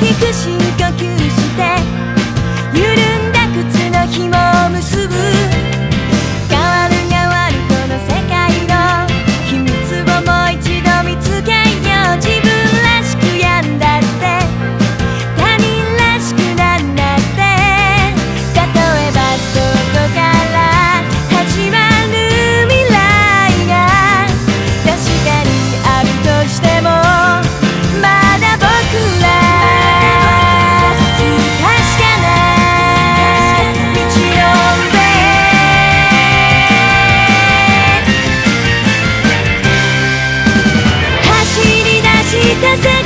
聞くし風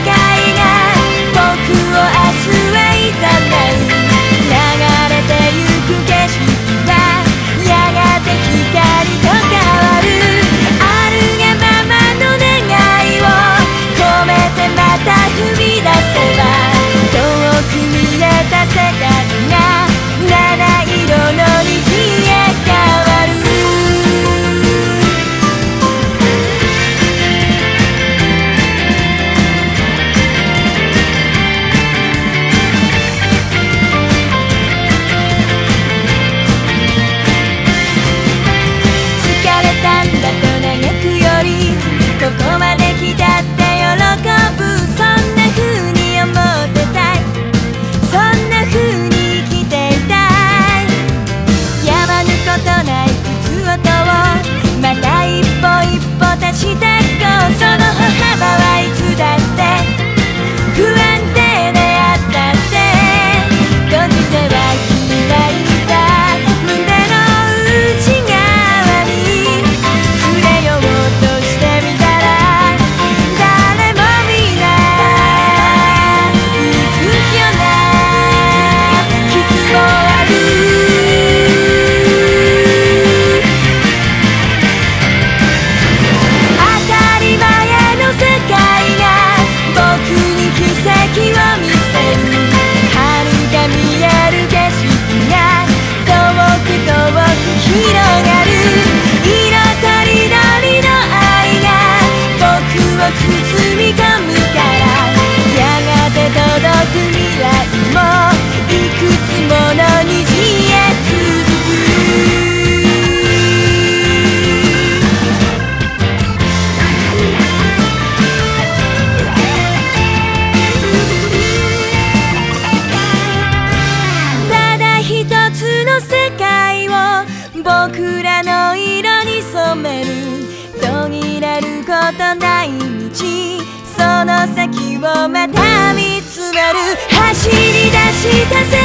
僕らの色に染める。途切れることない道。その先をまた見つめる。走り出した